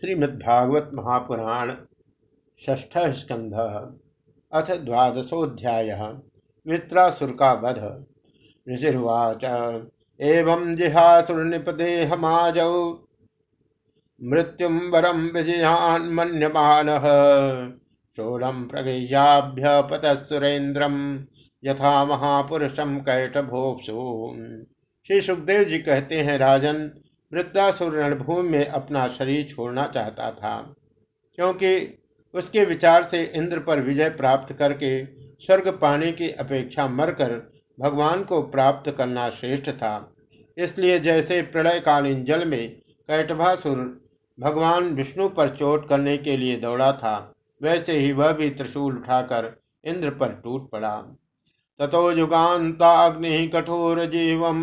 श्रीमद्भागवत महापुराण ष्ठ स्कंध अथ द्वादशोध्याय मित्रासुर का वध ऋषिर्वाच, एवं जिहासुरनिपदेहमाजौ मृत्युं वरं विजयान् मन्यमानः शोलं प्रगह्याभ्यपतः सुरेन्द्रं, यथा महापुरुषम कैट कैटभोपसु। श्री सुखदेव जी कहते हैं, राजन वृद्धासुर रणभूमि में अपना शरीर छोड़ना चाहता था, क्योंकि उसके विचार से इंद्र पर विजय प्राप्त करके स्वर्ग पाने की अपेक्षा मरकर भगवान को प्राप्त करना श्रेष्ठ था। इसलिए जैसे प्रलयकालीन जल में कैटभासुर भगवान विष्णु पर चोट करने के लिए दौड़ा था, वैसे ही वह भी त्रिशूल उठाकर इंद्र पर टूट पड़ा। ततो युगान्ताग्नि कठोर जीवम।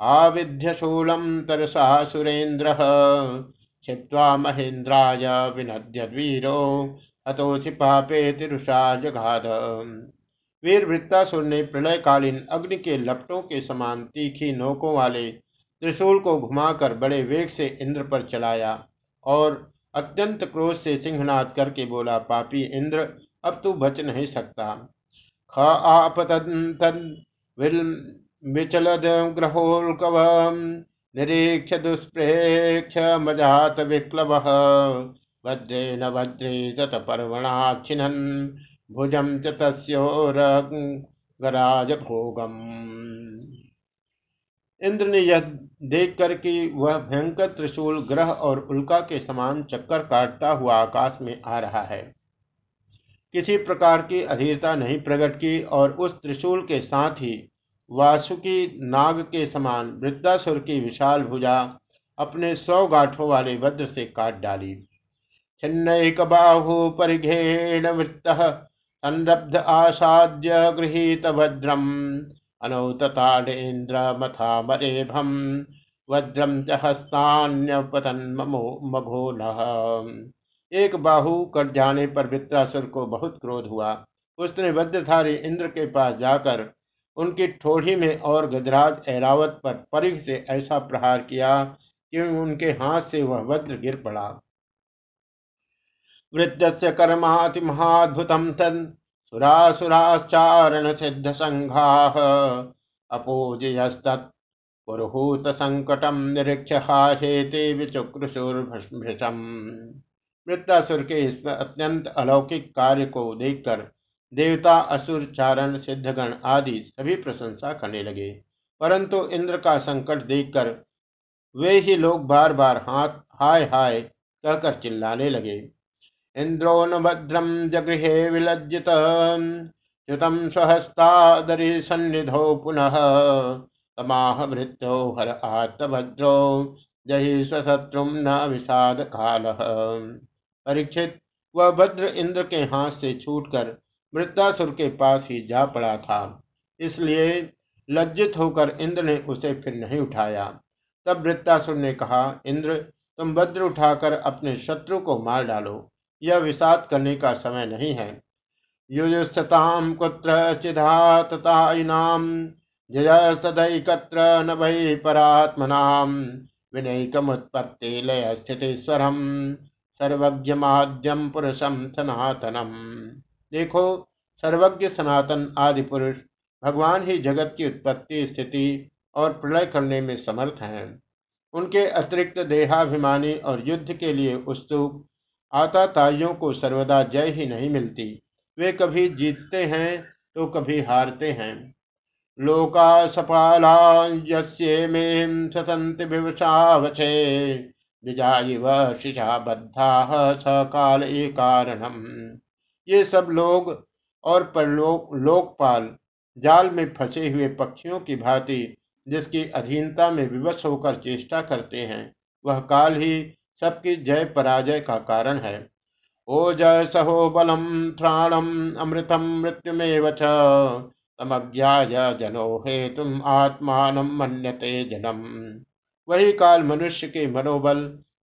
आविध्यशूलं तरसा सुरेन्द्र। छिवा महेन्द्राय विनद्यवीरो हतोषि पापे तिरुषा जगाध वीर वृत्तासुर ने प्रलयकालीन अग्नि के लपटों के समान तीखी नोकों वाले त्रिशूल को घुमाकर बड़े वेग से इंद्र पर चलाया और अत्यंत क्रोध से सिंहनाद करके बोला, पापी इंद्र, अब तू बच नहीं सकता। ख आप तद विचलद्ग्रहोल्कव निरीक्ष दुष्प्रेक्ष मजात विक्लव भद्रेण भद्रे ततपर्वणाच्छिनन् भुजम च तस्योरगराज भोगम इंद्र ने यह देखकर कि वह भयंकर त्रिशूल ग्रह और उल्का के समान चक्कर काटता हुआ आकाश में आ रहा है। किसी प्रकार की अधीरता नहीं प्रकट की और उस त्रिशूल के साथ ही वासुकी नाग के समान वृद्धासुर की विशाल भुजा अपने सौ गाठों वाले वज्र से काट डाली। छिन्नक बाहु परिघेण वृत्त संरब्ध आसाद्य गृहीत भद्रम अनौतताड़ेन्द्र मथा मरेभम वज्रम च हस्तान्यपतन मघो न। एक बाहु कट जाने पर वृत्रासुर को बहुत क्रोध हुआ। उसने वज्रधारी इंद्र के पास जाकर उनकी ठोड़ी में और गजराज ऐरावत पर परिघ से ऐसा प्रहार किया कि उनके हाथ से वह वज्र गिर पड़ा। वृद्ध से कर्माति महाद्भुतम तन सुरासुराचारण सिद्ध संघा अपोजयस्तत्। पुरहूत संकटम निरीक्ष हाहेते विचुक्रशुर्भृशम वृत्तासुर के इस अत्यंत अलौकिक कार्य को देखकर देवता, असुर, चारण, सिद्धगण आदि सभी प्रशंसा करने लगे। परंतु इंद्र का संकट देखकर वे ही लोग बार बार हाथ, हाय हाय कहकर चिल्लाने लगे। इंद्रो न भद्रम जगृहे विलज्जित युतम स्वहस्तादरि सन्निधो पुनः, तमाह हर जही स्वशत्रु न विषाद काल परीक्षित वह भद्र इंद्र के हाथ से छूटकर वृद्धासुर के पास ही जा पड़ा था। इसलिए लज्जित होकर इंद्र ने उसे फिर नहीं उठाया। तब वृत्तासुर ने कहा, इंद्र, तुम वज्र उठाकर अपने शत्रु को मार डालो। यह विषाद करने का समय नहीं है। युयुस्तताम कुत्र चिधातताइनाम जय सदैकत्र न भई परात्मनाम विनयकमुत्पत्ति लय स्थितिस्वरम सर्वज्ञमाद्यम पुरुषम सनातनम। देखो, सर्वज्ञ सनातन आदि पुरुष, भगवान ही जगत की उत्पत्ति, स्थिति और प्रलय करने में समर्थ हैं। उनके अतिरिक्त देहाभिमानी और युद्ध के लिए उत्सुक, आताताइयों को सर्वदा जय ही नहीं मिलती। वे कभी जीतते हैं तो कभी हारते हैं। लोका सफाला में सतंत बद्धा सकाल कारणम ये सब लोग और परलोक लोकपाल जाल में फंसे हुए पक्षियों की भांति जिसकी अधीनता में विवश होकर चेष्टा करते हैं, वह काल ही सबकी जय पराजय का कारण है। ओ जय सहो बलम त्राणम अमृतम मृत्युमेव तमज्ञाय जनो हे तुम आत्मान मन्यते जनम। वही काल मनुष्य के मनोबल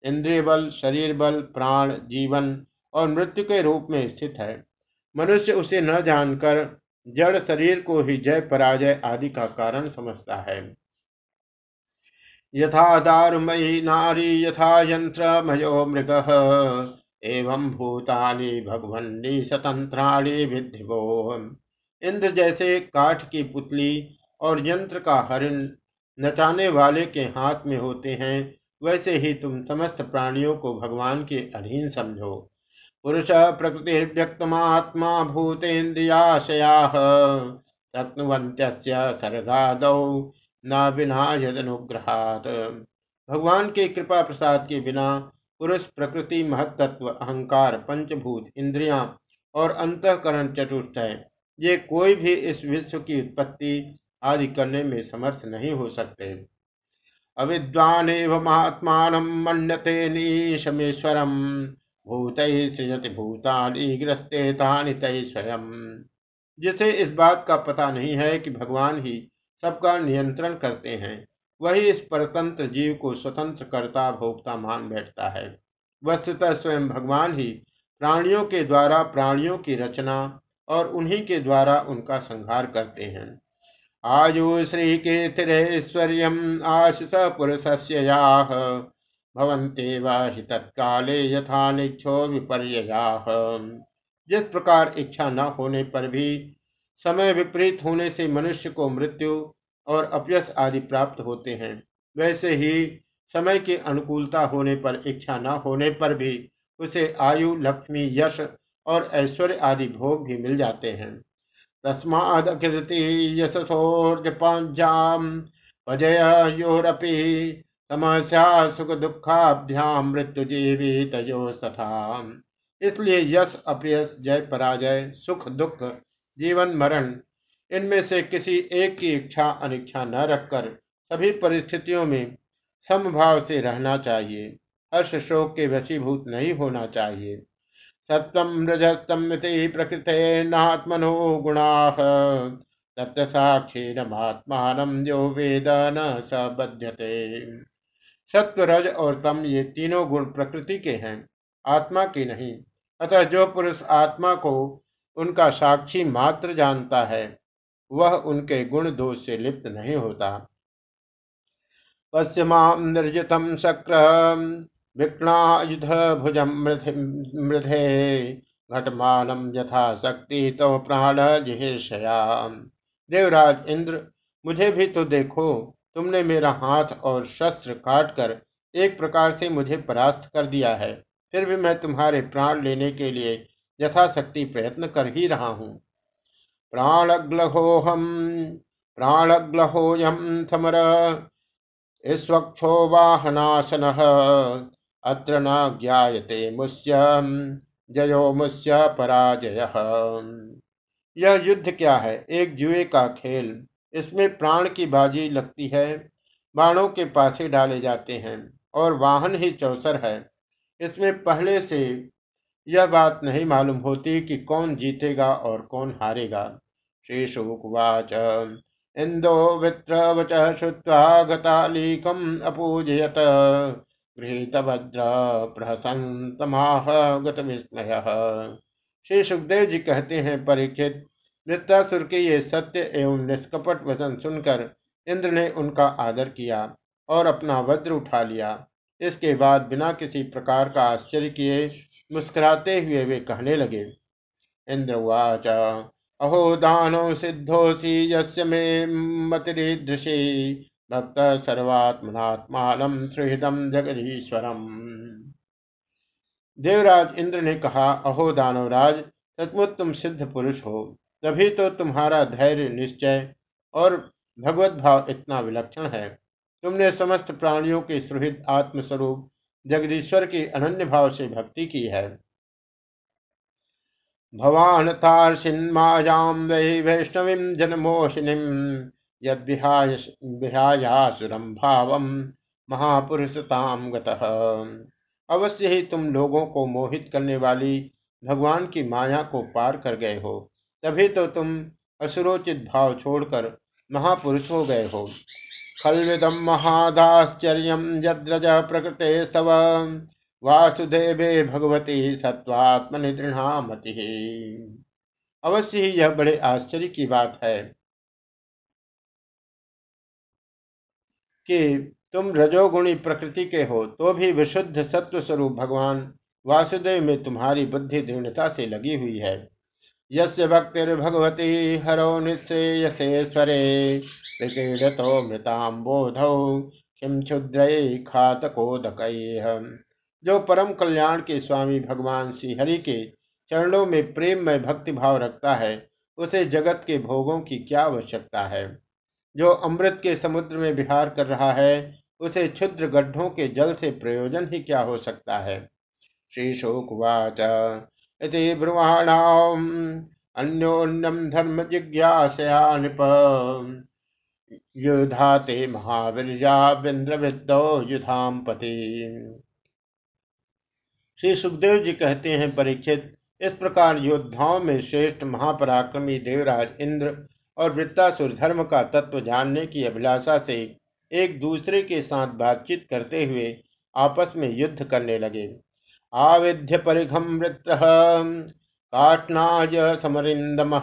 इंद्रिय बल शरीर बल प्राण, जीवन और मृत्यु के रूप में स्थित है। मनुष्य उसे न जानकर जड़ शरीर को ही जय पराजय आदि का कारण समझता है। यथा दारुमयी नारी, यथा यंत्रमयो मृग, एवं भूतानि भगवन्नी स्वतंत्राणी विधिवो इंद्र जैसे काठ की पुतली और यंत्र का हरिण नचाने वाले के हाथ में होते हैं, वैसे ही तुम समस्त प्राणियों को भगवान के अधीन समझो। पुरुष प्रकृति व्यक्तमात्मा भूतेन्द्रियाशया शक्नुवंत सर्गाद न बिना यदनुग्रहात भगवान के कृपा प्रसाद के बिना पुरुष, प्रकृति, महत्त्व, अहंकार, पंचभूत, इंद्रियाँ और अंतकरण चतुष्ट है। ये कोई भी इस विश्व की उत्पत्ति आदि करने में समर्थ नहीं हो सकते। अविद्वान महात्मान मन्यते नीशमेश्वरम। भूत सृजति भूतानि ग्रस्ते तय स्वयं। जिसे इस बात का पता नहीं है कि भगवान ही सबका नियंत्रण करते हैं, वही इस परतंत्र जीव को स्वतंत्र करता भोक्ता मान बैठता है। वस्तुतः स्वयं भगवान ही प्राणियों के द्वारा प्राणियों की रचना और उन्हीं के द्वारा उनका संहार करते हैं। आयु श्री कीर्तिश्वर्य आशिष पुरुष भवन्ते वाहि तत्काले यथा निक्षो विपर्ययाः। जिस प्रकार इच्छा न होने पर भी, समय विपरीत होने से मनुष्य को मृत्यु और अपयस आदि प्राप्त होते हैं। वैसे ही, समय की अनुकूलता होने पर, इच्छा न होने पर भी उसे आयु, लक्ष्मी, यश और ऐश्वर्य आदि भोग भी मिल जाते हैं। तस्मादकीर्ति यशसोर्जपांजाम पजय योरपि समस्या सुख दुखाभ्याम मृत्यु जीवित सथा इसलिए यश अपयश जय, पराजय, सुख, दुख, जीवन, मरण, इनमें से किसी एक की इच्छा, अनिच्छा न रखकर सभी परिस्थितियों में समभाव से रहना चाहिए। हर्ष शोक के वशीभूत नहीं होना चाहिए। सत्वम रजस्तम प्रकृते नात्मनो गुणा। तत्व साक्षी नमात्मान जो वेद न सबध्यते सत्व रज और तम ये तीनों गुण प्रकृति के हैं, आत्मा के नहीं। अतः जो पुरुष आत्मा को उनका साक्षी मात्र जानता है, वह उनके गुण दोष से लिप्त नहीं होता। पश्चिमाम निर्जितम शक्र विक्णायुध भुजम मृधे घटमानम यथा शक्ति तो प्राण जिहिर्षयाम देवराज इंद्र, मुझे भी तो देखो तुमने मेरा हाथ और शस्त्र काट कर एक प्रकार से मुझे परास्त कर दिया है। फिर भी मैं तुम्हारे प्राण लेने के लिए यथाशक्ति प्रयत्न कर ही रहा हूँ। प्राणग्लहोहम प्राणग्लहोयम समर स्वक्षो वाहनाशन, अत्र न ज्ञाते मुस्य जयो मुस्य पराजय। यह युद्ध क्या है? एक जुए का खेल। इसमें प्राण की बाजी लगती है, बाणों के पासे डाले जाते हैं और वाहन ही चौसर है। इसमें पहले से यह बात नहीं मालूम होती कि कौन जीतेगा और कौन हारेगा। श्री शुकवाच। इंदो वित्र वच श्रुवा गतालीकम अपूजयत। गृहित भद्र प्रहसंतमाह गत विस्मय। श्री सुखदेव जी कहते हैं, परीक्षित वृत्तासुर के ये सत्य एवं निष्कपट वचन सुनकर इंद्र ने उनका आदर किया और अपना वज्र उठा लिया। इसके बाद बिना किसी प्रकार का आश्चर्य किए मुस्कुराते हुए वे कहने लगे इंद्रवाच अहो दानो सिद्धोसी यस्य मे भक्त सर्वात्मनात्मान सुहृदम जगदीश्वरम। देवराज इंद्र ने कहा, अहो दानवराज, सचमुच तुम सिद्ध पुरुष हो। तभी तो तुम्हारा धैर्य निश्चय और भगवत भाव इतना विलक्षण है। तुमने समस्त प्राणियों के सुहृद आत्मस्वरूप जगदीश्वर की अनन्य भाव से भक्ति की है। भवान तार्षिन्मायाम वै वैष्णवीं भाव महापुरुषताम अवश्य ही तुम लोगों को मोहित करने वाली भगवान की माया को पार कर गए हो। तभी तो तुम असुरोचित भाव छोड़कर महापुरुष हो गए हो। खलविदम महादाश्चर्य यद्रज प्रकृते स्तव। वासुदेवे भगवती सत्वात्मनिदृढ़ामति अवश्य ही यह बड़े आश्चर्य की बात है कि तुम रजोगुणी प्रकृति के हो तो भी विशुद्ध सत्व स्वरूप भगवान वासुदेव में तुम्हारी बुद्धि दृढ़ता से लगी हुई है। यस्य भक्तिर्भगवती हरो निश्रेयसेश्वरे विकीडतो मृताम्बोधौ किम क्षुद्र खातकोदक जो परम कल्याण के स्वामी भगवान श्री हरि के चरणों में प्रेम में भक्ति भाव रखता है, उसे जगत के भोगों की क्या आवश्यकता है? जो अमृत के समुद्र में विहार कर रहा है, उसे क्षुद्र गड्ढों के जल से प्रयोजन ही क्या हो सकता है? श्री शोकवाच इति ब्रुवाणाम अन्योन्यम धर्म जिज्ञासया नृप। युधाते महावीरजा युधाम पति। श्री सुखदेव जी कहते हैं, परीक्षित, इस प्रकार योद्धाओं में श्रेष्ठ महापराक्रमी देवराज इंद्र और वृत्तासुर धर्म का तत्व जानने की अभिलाषा से एक दूसरे के साथ बातचीत करते हुए आपस में युद्ध करने लगे। आविध्य परिघम वृत्र काटनाय समरिंदम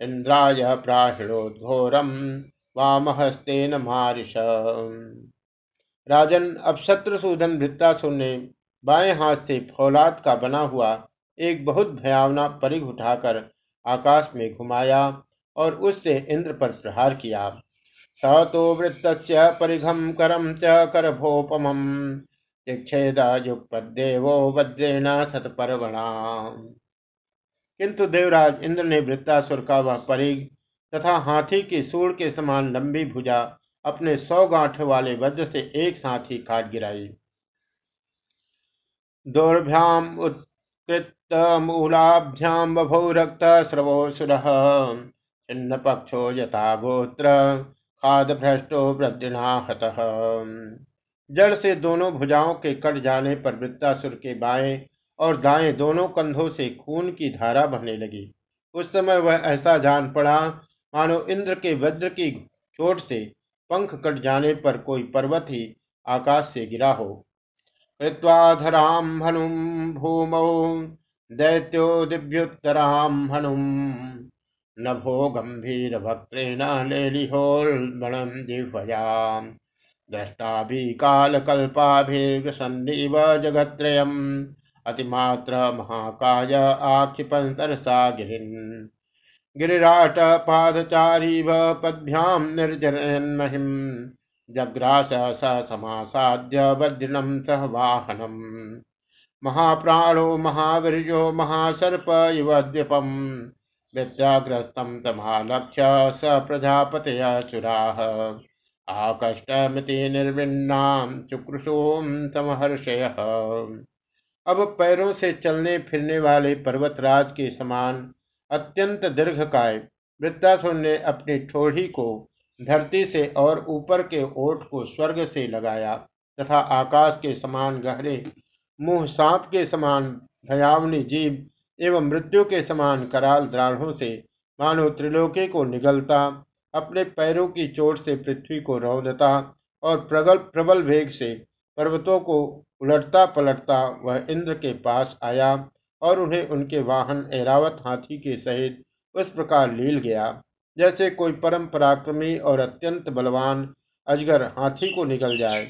इंद्राय प्राहिणोद्घोरम वामहस्तेन मारिश राजन, अब शत्रुसूदन वृत्तासुर ने बाएँ हाथ से फौलाद का बना हुआ एक बहुत भयावना परिघ उठाकर आकाश में घुमाया और उससे इंद्र पर प्रहार किया। स तो वृत्त परिघम करम च करभोपम। देवो वज्रेण सतपर्वणा। किंतु देवराज इंद्र ने वृत्तासुर का वह परिघ तथा हाथी की सूर के समान लंबी भुजा अपने सौ गांठ वाले वज्र से एक साथ ही काट गिराई। दौर्भ्याम कृतमूलाभ्याम बभौ रक्तस्रवोऽसुरः छिन्नपक्षो यथा गोत्र, खाद भ्रष्टो वृद्धिना हतः। जड़ से दोनों भुजाओं के कट जाने पर वृत्तासुर के बाएँ और दाएँ दोनों कंधों से खून की धारा बहने लगी। उस समय वह ऐसा जान पड़ा, मानो इंद्र के वज्र की चोट से पंख कट जाने पर कोई पर्वत ही आकाश से गिरा हो। कृत्वाधरां हनुम भूमौ, दैत्यो दिव्युत्तरां हनुम नभो गम्भीरवक्त्रेण लेलिहोल्बणं जिह्वयाम् द्रष्टाभि कालकल्पाभिर्सन्निव जगत्त्रयम्। अतिमात्र महाकाय आक्षिपन्तरसा गिरिन्। गिरिराट पादचारीव पद्भ्यां निर्जरन्महिम् जग्रास स समासाद्य वज्रनम सह वाहनम। महाप्राणो, महावीर्यो, महासर्प इव द्विपम। विद्याग्रस्तं तमालक्ष्य स प्रजापतयचुराः आकष्टमिति निर्विन्नाम चुकृशोम समहर्षय। अब पैरों से चलने फिरने वाले पर्वतराज के समान अत्यंत दीर्घकाय वृत्तासुर ने अपनी ठोड़ी को धरती से और ऊपर के ओठ को स्वर्ग से लगाया तथा आकाश के समान गहरे, मुँह सांप के समान भयावनी जीव एवं मृत्यु के समान कराल द्राढ़ों से मानो त्रिलोकी को निगलता अपने पैरों की चोट से पृथ्वी को रौदता और प्रगल, प्रबल वेग से पर्वतों को उलटता पलटता वह इंद्र के पास आया और उन्हें उनके वाहन एरावत हाथी के सहित उस प्रकार लील गया, जैसे कोई परम पराक्रमी और अत्यंत बलवान अजगर हाथी को निकल जाए।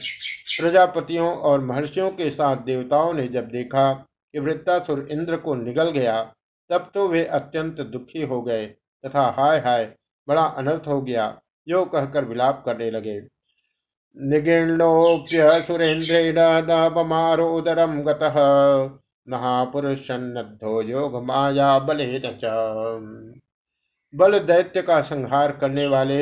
प्रजापतियों और महर्षियों के साथ देवताओं ने जब देखा कि वृत्तासुर इंद्र को निगल गया, तब तो वे अत्यंत दुखी हो गए तथा हाय हाय बड़ा अनर्थ हो गया। यो कहकर विलाप करने लगे। निगीर्णोप्य सुरेन्द्रेण नवमारोदरम गतः। महापुरुष योग माया बले बल दैत्य का संहार करने वाले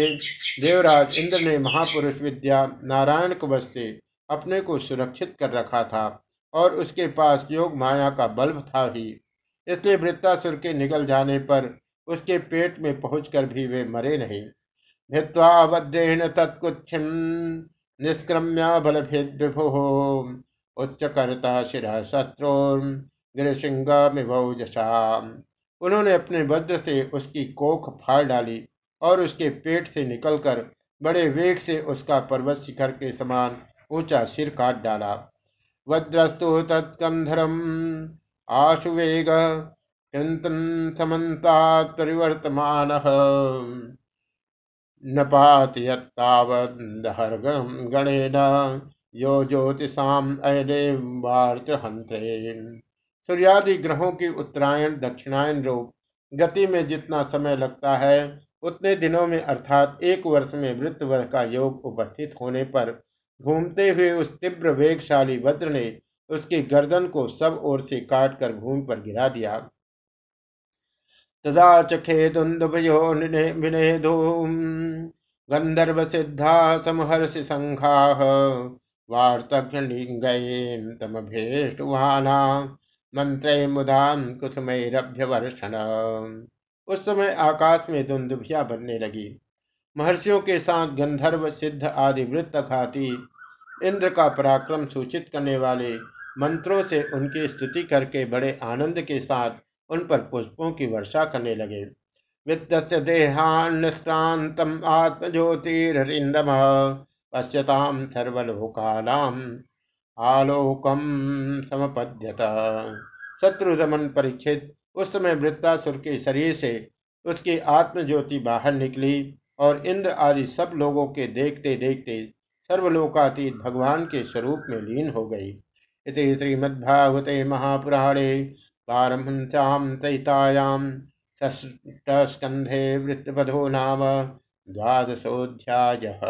देवराज इंद्र ने महापुरुष विद्या नारायण कुवश से अपने को सुरक्षित कर रखा था और उसके पास योग माया का बल्ब था ही। इसलिए वृत्तासुर के निकल जाने पर उसके पेट में पहुंचकर भी वे मरे नहीं। भित्वा वज्रेण निष्क्रम्य बल विभु उच्च करता शिर शत्रु गिरसिंह उन्होंने अपने वज्र से उसकी कोख फाड़ डाली और उसके पेट से निकलकर बड़े वेग से उसका पर्वत शिखर के समान ऊँचा सिर काट डाला। वज्रस्तु तत्कंधरम आशुवेग समन्ता परिवर्तमान। न पाति गणेन यो ज्योतिषाम अयने वार्तहंत्रे सूर्यादि ग्रहों की उत्तरायण, दक्षिणायन रूप, गति में जितना समय लगता है, उतने दिनों में अर्थात एक वर्ष में वृत्त वर्ष का योग उपस्थित होने पर घूमते हुए उस तीव्र वेगशाली वज्र ने उसकी गर्दन को सब ओर से काट कर भूमि पर गिरा दिया। तदा च खेदुन्दुभयो विनेधो गंधर्व सिद्धा समहर्षि संघाः वार्तघ्निंगयेन्तमभेष्टुवाना मंत्र मुदान कुसुमैरभ्यवर्षण। उस समय आकाश में दुंदुभिया बनने लगी। महर्षियों के साथ गंधर्व सिद्ध आदि वृत्त घाती इंद्र का पराक्रम सूचित करने वाले मंत्रों से उनकी स्तुति करके बड़े आनंद के साथ उन पर पुष्पों की वर्षा करने लगे। विद्यस्य देहान्यश्रांतम आत्मज्योतिरिंदम पश्यताम सर्वलोकानाम आलोकम समपद्यत। शत्रु दमन परीक्षित, उस समय वृत्तासुर के शरीर से उसकी आत्मज्योति बाहर निकली और इंद्र आदि सब लोगों के देखते देखते सर्वलोकातीत भगवान के स्वरूप में लीन हो गई। इति श्रीमद्भागवते महापुराणे पार तैतायां सष्टस्कन्धे वृत्तवधो नाम द्वादशोऽध्यायः।